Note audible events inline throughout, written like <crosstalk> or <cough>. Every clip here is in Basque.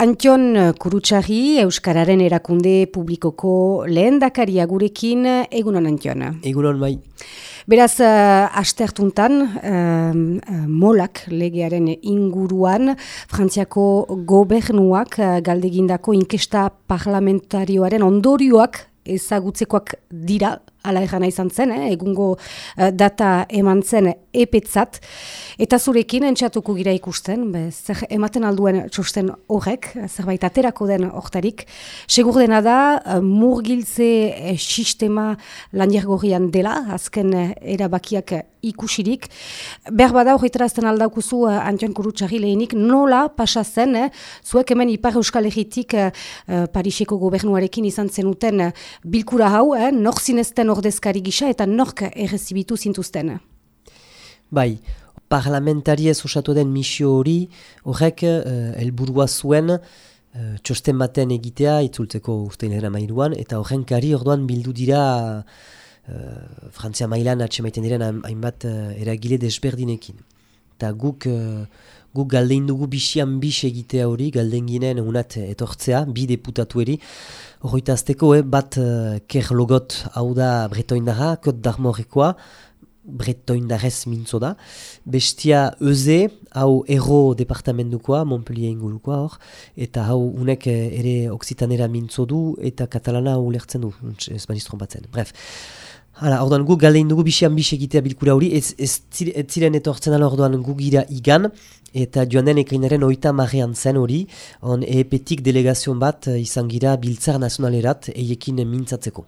Antion Kurutxarri, Euskararen erakunde publikoko lehen dakaria gurekin, egunon Antion. Egunon bai. Beraz, uh, aste hartuntan, molak legearen inguruan, Frantziako gobernuak uh, galdegindako inkesta parlamentarioaren ondorioak ezagutzekoak dira, ala erana izan zen, eh? egungo uh, data eman zen epetzat, eta zurekin entxatuko gira ikusten, be, zer ematen alduen txosten horrek, zerbait aterako den hortarik, segur dena da, uh, murgiltze uh, sistema laniergorrian dela, azken uh, erabakiak ikusirik, behar bada horretarazten aldaukuzu uh, Antion Kurutxarri lehenik, nola pasa zen, eh? zuek hemen Ipar Euskal Herritik Pariseko gobernuarekin izan zenuten bilkura hau, eh? nor ordezkari gisa eta nork errezibitu zintuzten? Bai, parlamentari ez osatu den misio hori, horrek uh, elburua zuen, uh, txosten baten egitea, itzultzeko ustein era mairuan, eta horren kari orduan bildu dira uh, Frantzia mailan atxemaiten diren hainbat uh, eragile desberdinekin. Eta guk, uh, guk galdein dugu bisian bis egitea hori, galdein ginen unat etortzea, bi deputatu eri, Horroita azteko, eh, bat uh, kerlogot hau da bretoindara, kot darmorrekoa, bretoindarez mintzo da. Bestia eze, hau erro departamentukoa, Montpellier ingurukoa hor, eta hau unek eh, ere oksitanera mintzo du, eta katalana hau lertzen du, ez banistron batzen. Bref, Hala, orduan gu galdein dugu bisian bis egitea bilkura hori, ez, ez, ez ziren etortzen ala orduan gu gira igan, eta joan den ekainaren oita marrean zen hori, on eepetik delegazion bat eh, izan gira biltzar nazionalerat eiekin mintzatzeko.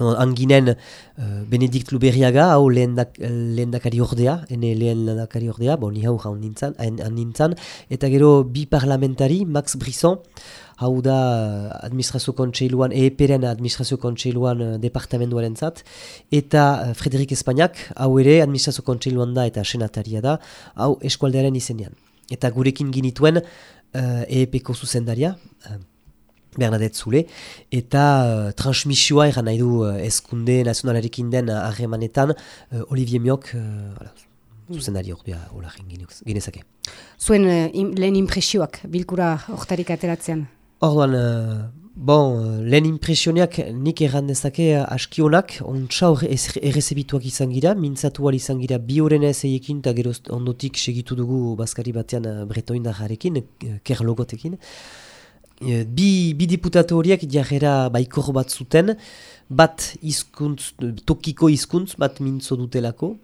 Anginen uh, Benedikt Luberiaga, hau lehendakari ordea, ene lehen lehendakari ordea, bon, ni hau jaun nintzen, eta gero bi parlamentari, Max Brisson, hau da eh, administrazio kontseiluan, EEPeren administrazio kontseiluan uh, departamentuaren zat, eta uh, Frederik Espainiak, hau ere administrazio kontseiluan da eta senataria da, hau eskualdearen izenean. Eta gurekin ginituen uh, EEPko zuzendaria, uh, Bernadette Zule, eta uh, transmisioa eran nahi du uh, eskunde nazionalarekin den harremanetan uh, Olivier Miok, uh, zuzendari hor bia hola ginezake. Zuen lehen impresioak bilkura hortarik ateratzean? Orduan, uh, bon, lehen impresioneak nik erran dezake uh, askionak, ontsa hor errezebituak izan gira, mintzatu izan gira bi horren ez eiekin, eta gero ondotik segitu dugu Baskari batean uh, bretoindajarekin, uh, kerlogotekin. Uh, bi, bi diputatu horiek jarrera baikor bat zuten, bat izkuntz, tokiko hizkuntz bat mintzo dutelako.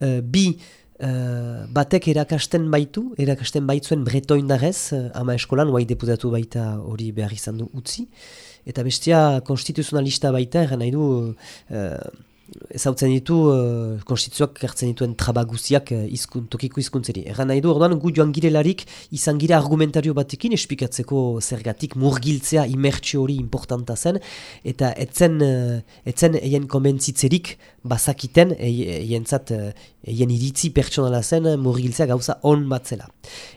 Uh, bi, Uh, batek erakasten baitu, erakasten baitzuen bretoindarez, uh, ama eskolan, guai deputatu baita hori behar izan du utzi. Eta bestia konstituzionalista baita, eran nahi du, uh, ezautzen ditu uh, konstituzioak gertzen dituen trabaguziak uh, izkun, tokiko izkuntzeri. Erran nahi du, orduan, gu joan girelarik izan gira argumentario batekin espikatzeko zergatik murgiltzea imertxio hori importanta zen, eta etzen, uh, etzen eien konbentzitzerik bazakiten, eien zat, eien iritzi pertsonala zen murgiltzea gauza on batzela.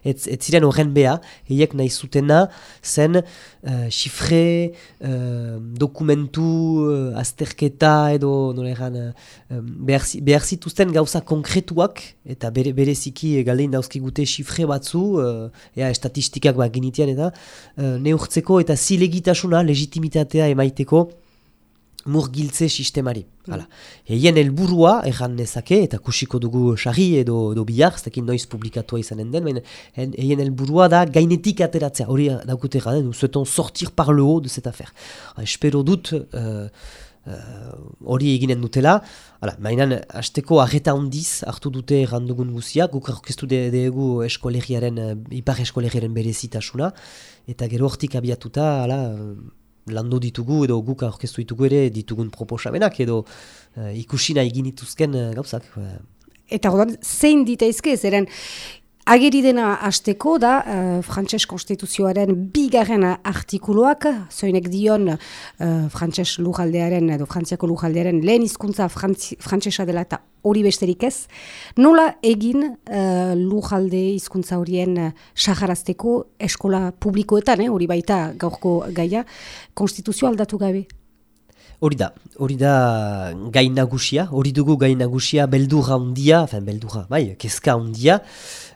Ez, ez ziren horren beha, eiek nahi zutena zen xifre, uh, dokumentu, uh, azterketa edo, nolera, egan, uh, behar, behar zituzten gauza konkretuak, eta bere, bereziki galdein dauzkigute xifre batzu, uh, ea estatistikak bat genitean, eta uh, neurtzeko eta zilegitasuna, legitimitatea emaiteko, murgiltze sistemari. Mm. Eien helburua erran nezake, eta kusiko dugu sari edo, edo bihar, ez dakit noiz publikatua izanen den, eien helburua da gainetik ateratzea, hori daukute garen, zueton sortir par le haut de cette affaire. espero dut, hori uh, eginen dutela. Hala, mainan, azteko arreta handiz hartu dute randugun guzia, guk orkestu dugu eskolegiaren, uh, ipar eskolegiaren berezitasuna, eta gero hortik abiatuta, hala, landu ditugu edo guk orkestu ditugu ere ditugun proposamenak edo uh, ikusina egin dituzken gauzak. Eta godan, zein ditaizke, zeren Ageri dena hasteko da, uh, Frantses Konstituzioaren bigarren artikuluak, zoinek dion uh, Frantses lujaldearen, edo Frantziako lujaldearen lehen hizkuntza frantsesa dela eta hori besterik ez. Nola egin uh, lujalde hizkuntza horien uh, saharazteko eskola publikoetan, hori baita gaurko gaia, Konstituzio aldatu gabe? Hori da, hori da gain nagusia, hori dugu gain nagusia beldurra ondia, fen beldurra, bai, kezka ondia,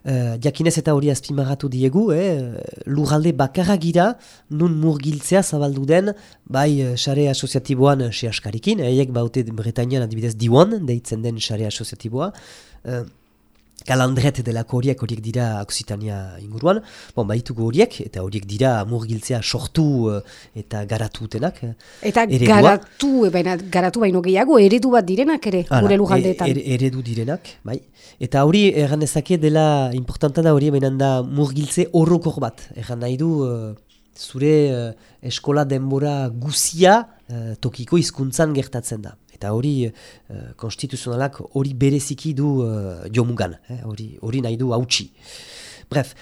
uh, jakinez eta hori azpimarratu diegu, eh, lurralde bakarra gira, nun murgiltzea zabaldu den, bai, sare asoziatiboan se askarikin, eiek baute Bretainian adibidez diwan, deitzen den sare asoziatiboa, uh, kalandret delako horiek horiek dira Oksitania inguruan. Bon, baitugu horiek, eta horiek dira murgiltzea sortu uh, eta garatu utenak. Eh, eta eredua. garatu, e, baina, garatu baino gehiago, eredu bat direnak ere, Hala, gure lujaldeetan. E, eredu direnak, bai. Eta hori, erran ezake dela, importanta da hori, baina da murgiltze horrokor bat. Erran nahi du, zure eskola denbora guzia tokiko hizkuntzan gertatzen da. Eta hori uh, konstituzionalak hori bereziki du uh, jomugan, eh? hori, hori nahi du hautsi. Bref,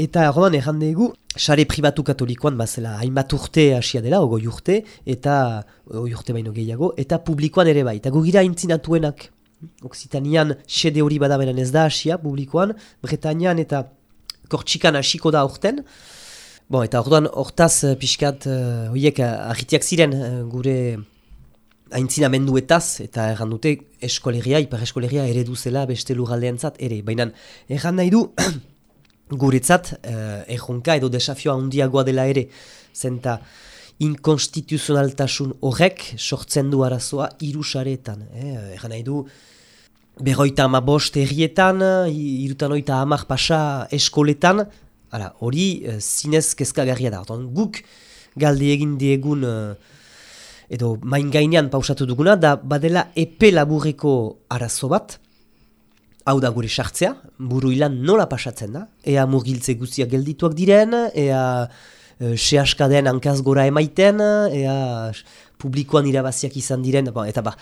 eta erroan erran dugu, sare pribatu katolikoan bazela hainbat urte hasia dela, ogo urte, eta oi urte baino gehiago, eta publikoan ere bai. Eta gugira intzinatuenak, Oksitanian sede hori badabenen ez da hasia publikoan, Bretañan eta Kortxikan hasiko da urten, Bon, eta orduan hortaz pixkat, uh, horiek ahitiak ziren gure aintzinamenduetaz, eta erran dute eskolegia, ipar eskolegia ere duzela beste lurraldean zat, ere. Baina erran nahi du, <clears throat> guretzat, eh, erronka edo desafioa handiagoa dela ere, zenta inkonstituzionaltasun horrek sortzen du arazoa irusaretan. Eh? Erran nahi du, berroita ama bost errietan, irutan oita amak pasa eskoletan, hori eh, zinez kezkagarria da. Guk galde egin diegun... Eh, edo main gainean pausatu duguna, da badela epe laburreko arazo bat, hau da gure sartzea, buru ilan nola pasatzen da, ea murgiltze guztiak geldituak diren, ea e, sehaskadean hankaz gora emaiten, ea publikoan irabaziak izan diren, eta ba,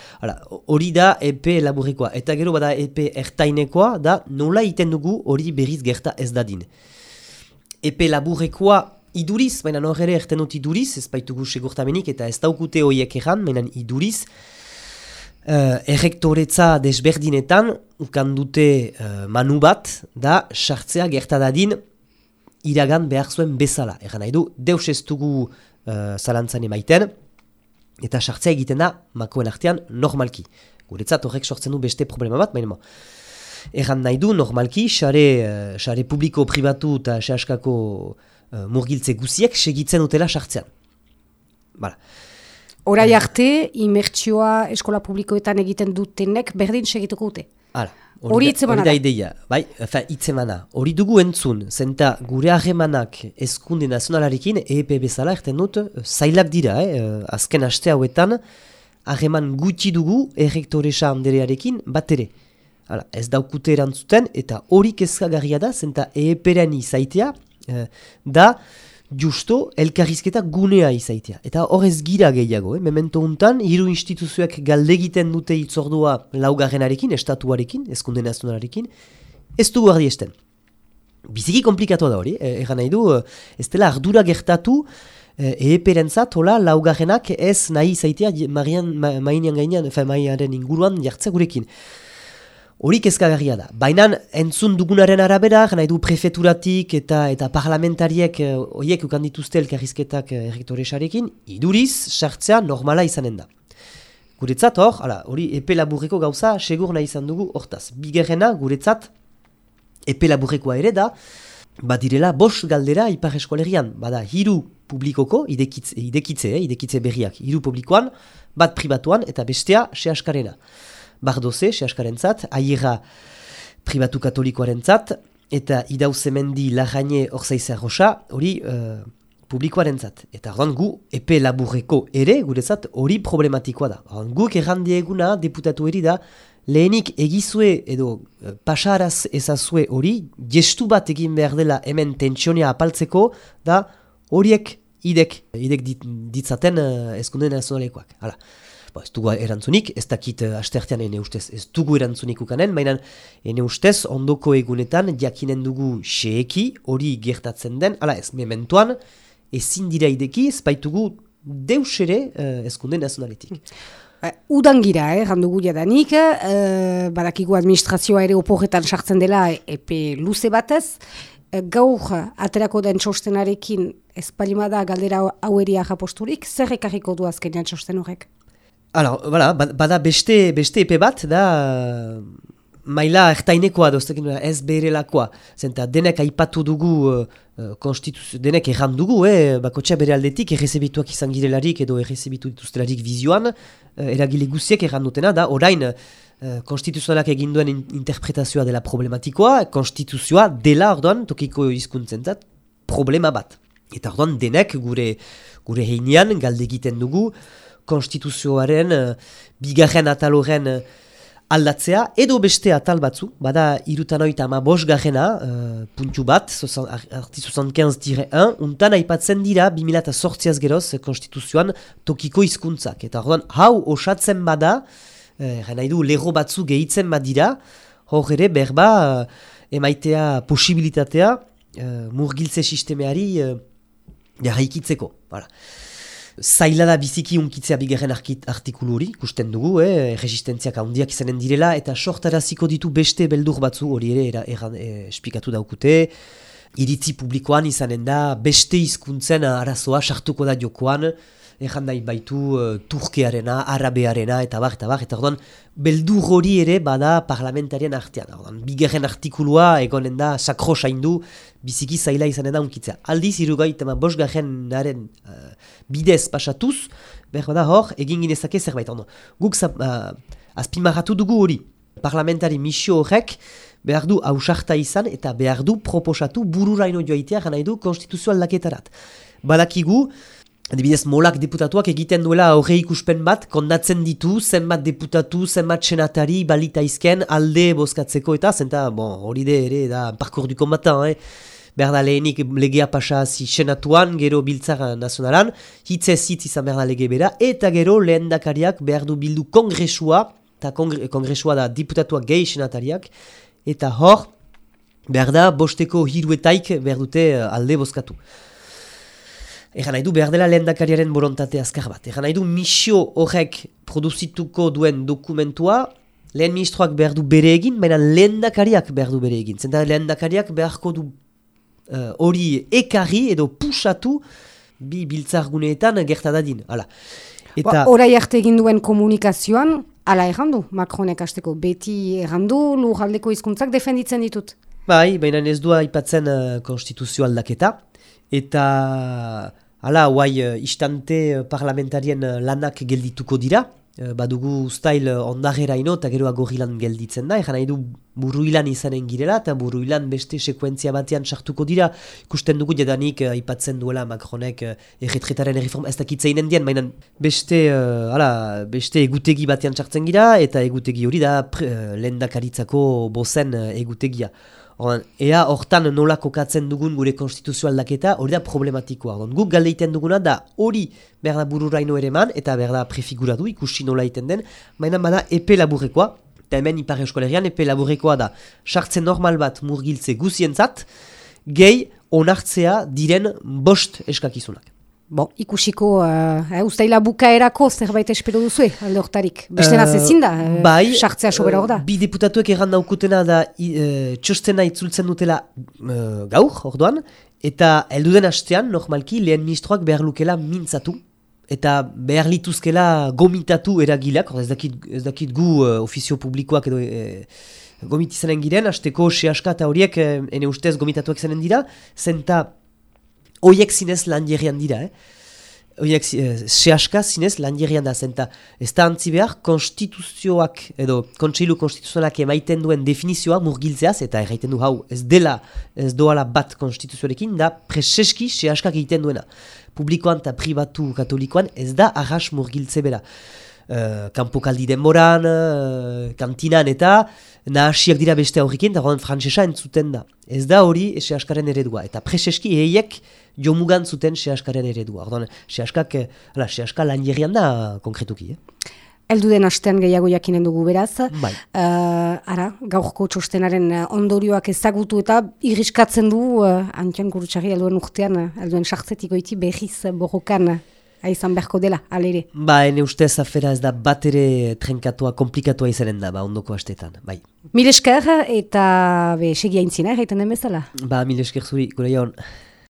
hori da epe laburrekoa, eta gero bada epe ertainekoa, da nola iten dugu hori berriz gerta ez dadin. Epe laburrekoa iduriz, baina hor ere erten dut iduriz, ez baitugu segurtamenik eta ez daukute horiek erran, baina iduriz, uh, errektoretza desberdinetan, ukan dute uh, manu bat, da sartzea gertadadin iragan behar zuen bezala. Erran nahi du, deus ez dugu uh, zalantzan emaiten, eta sartzea egiten da makoen artean normalki. Guretzat horrek sortzen du beste problema bat, baina Erran nahi du, normalki, xare, uh, publiko, pribatu eta xaskako uh, murgiltze guziek segitzen utela sartzean. Bala. Horai arte, imertsioa eskola publikoetan egiten dutenek berdin segituko dute. Hala. Hori itzemana da. ideia, bai, efa, itzemana. Hori dugu entzun, zenta gure harremanak eskunde nazionalarekin, EEP bezala, erten dut, zailak dira, eh? azken aste hauetan, harreman gutxi dugu errektoresa handerearekin bat ere. Hala, ez daukute erantzuten, eta hori kezkagarria da, zenta EEP-ren izaitea, Eh, da justo elkarrizketa gunea izaitea. Eta horrez gira gehiago, eh? memento untan, hiru instituzioak galdegiten dute itzordua laugarrenarekin, estatuarekin, eskunde nazionalarekin, ez du guardi esten. Biziki komplikatu da hori, eh, nahi du, eh, ez dela ardura gertatu, eh, eeperentzat, hola, laugarrenak ez nahi izaitea, marian, ma, mainan gainean, fe, mainaren inguruan jartze gurekin. Hori kezkagarria da. Baina entzun dugunaren arabera, nahi du prefeturatik eta eta parlamentariek eh, horiek ukan dituzte elkarrizketak eh, errektoresarekin, iduriz, sartzea normala izanen da. Guretzat hor, hori epe laburreko gauza, segur nahi izan dugu hortaz. Bigerrena, guretzat, epe laburrekoa ere da, badirela bos galdera ipar eskolerian, bada hiru publikoko, idekitze, idekitze, eh, idekitze berriak, hiru publikoan, bat pribatuan eta bestea sehaskarena bardoze, sehaskaren zat, aierra pribatu katolikoaren zat, eta idauzemendi lagaine orzaizea rosa, hori uh, publikoaren zat. Eta ordan gu, epe laburreko ere, gure zat, hori problematikoa da. Ordan guk errandieguna deputatu eri da, lehenik egizue edo uh, pasaraz ezazue hori, gestu bat egin behar dela hemen tentsionia apaltzeko, da horiek idek, idek ditzaten uh, eskunde nazionalekoak. Hala ba, ez dugu erantzunik, ez dakit uh, astertean ene ustez ez dugu erantzunik ukanen, baina ene ustez ondoko egunetan jakinen dugu xeeki hori gertatzen den, ala ez mementoan, ezin dira ideki ez baitugu deus ere uh, ezkunde nazionaletik. Uh, udan gira, eh, randugu jadanik, uh, badakigu administrazioa ere oporretan sartzen dela epe luze batez, gaur aterako den txostenarekin ez palimada galdera haueria japosturik, zer ekarriko du azkenean txosten horrek? Alors, voilà, ba, bada beste, beste epe bat, da, maila ertainekoa doztekin, ez berelakoa. Zenta, denek aipatu dugu, uh, denek erran dugu, eh, bakotxea bere aldetik, errezebituak izan girelarik edo errezebitu dituztelarik vizioan, uh, eragile guziek erran dutena, da, orain, uh, konstituzionalak egin duen interpretazioa dela problematikoa, konstituzioa dela orduan, tokiko izkuntzentzat, problema bat. Eta orduan, denek gure, gure heinean galde egiten dugu, konstituzioaren, uh, bigarren ataloren, uh, aldatzea, edo beste atal batzu, bada irutan oita ama bos gajena, uh, puntu bat, arti 75 dire 1, untan aipatzen dira 2008az geroz konstituzioan tokiko hizkuntzak. Eta orduan, hau osatzen bada, uh, nahi du, lero batzu gehitzen badira, hor ere berba uh, emaitea posibilitatea uh, murgiltze sistemeari uh, jarraikitzeko. Voilà zaila da biziki unkitzea bigarren artikulu hori, kusten dugu, eh, resistentziak handiak izanen direla, eta sortaraziko ditu beste beldur batzu hori ere era, era, eh, esplikatu daukute, iritzi publikoan izanen da, beste hizkuntzen arazoa sartuko da jokoan, Ejan nahi baitu uh, Turkearena, Arabearena, eta bar, eta bar, eta orduan, beldur hori ere bada parlamentarien artean. Orduan, bigarren artikulua egonen da, sakro saindu, biziki zaila izanen da unkitzea. Aldiz, irugai, tema bos garen naren uh, bidez pasatuz, behar da hor, egin ginezake zerbait. Orduan, guk uh, azpimarratu dugu hori, parlamentari misio horrek, behar du hausarta izan, eta behar du proposatu bururaino joaitea, gana du konstituzioal laketarat. Badakigu, Adibidez, molak deputatuak egiten duela aurre ikuspen bat, kondatzen ditu, zenbat deputatu, zenbat senatari, balita izken, alde bozkatzeko eta, zenta, bon, hori de ere, da, parkour du kombatan, eh? Berda lehenik legea pasa zi senatuan, gero biltzara nazionalan, hitz ez hitz izan berda lege bera, eta gero lehen dakariak behar du bildu kongresua, eta kongre, kongresua da diputatuak gehi senatariak, eta hor, behar da, bosteko hiruetaik behar dute eh, alde bozkatu. Egan nahi du behar dela lehen dakariaren borontate azkar bat. Egan nahi du misio horrek produzituko duen dokumentua, lehen ministroak behar du bere egin, baina lehen dakariak behar du bere egin. Zenta lehen dakariak beharko du eh, hori uh, ekarri edo pusatu bi biltzar guneetan gertadadin. Hala. Eta... Horai arte egin duen komunikazioan, ala errandu, Macronek hasteko beti errandu, lujaldeko hizkuntzak defenditzen ditut. Bai, baina ez du aipatzen uh, konstituzio aldaketa. Eta Hala, guai, uh, istante uh, parlamentarien uh, lanak geldituko dira. Badugu ustail ondagera ino eta gero agorilan gelditzen da. Egan nahi du buruilan izanen girela eta buruilan beste sekuentzia batean sartuko dira. Ikusten dugu jadanik uh, ipatzen duela Macronek uh, erretretaren erreforma ez dakitzeinen dien, baina beste, uh, ala, beste egutegi batean sartzen gira eta egutegi hori da uh, lendakaritzako bozen uh, egutegia. Oran, ea hortan nola kokatzen dugun gure konstituzio aldaketa, hori da problematikoa. Oran, guk galdeiten duguna da hori behar bururaino ere man, eta behar da prefiguratu ikusi nola iten den, baina bada epe laburrekoa, eta hemen ipar eskolerian epe laburrekoa da, sartzen normal bat murgiltze guzientzat, gehi onartzea diren bost eskakizunak. Bon, ikusiko, uh, uh, ustaila bukaerako zerbait espero duzu, alde hortarik. Beste uh, ezin da, uh, bai, sartzea sobera hor da. bi deputatuek erran naukutena da uh, txostena itzultzen dutela uh, gaur, orduan, eta elduden hastean, normalki, lehen ministroak behar lukela mintzatu, eta behar lituzkela gomitatu eragilak, ez dakit, ez dakit gu uh, ofizio publikoak edo... Uh, Gomit izanen giren, hasteko sehaska eta horiek, ene ustez gomitatuak izanen dira, zenta Oiek zinez lan dira, eh? Oiek eh, sehaska zinez lan da zenta. Ez da antzi behar, konstituzioak, edo kontseilu konstituzioak emaiten duen definizioa murgiltzeaz, eta erraiten du hau, ez dela, ez doala bat konstituzioarekin, da preseski sehaskak egiten duena. Publikoan eta pribatu katolikoan ez da arras murgiltze bera. Uh, kanpokaldi denboran, uh, kantinan eta nahasiak dira beste aurrikin, da frantzesa entzuten da. Ez da hori sehaskaren eredua. Eta preseski eiek, jomugan zuten sehaskaren eredua. Orduan, sehaskak, eh, ala, sehaska lan da konkretuki. Eh? Eldu den astean gehiago jakinen dugu beraz. Bai. Uh, ara, gaurko txostenaren ondorioak ezagutu eta irriskatzen du uh, Antian Gurutxarri elduen urtean, elduen sartzetiko iti behiz borrokan aizan beharko dela, alere. Ba, ene ustez afera ez da bat ere trenkatua, komplikatua izanen da, ba, ondoko astetan, bai. Mil esker eta be, segia intzina, gaiten den bezala? Ba, mil esker zuri, gure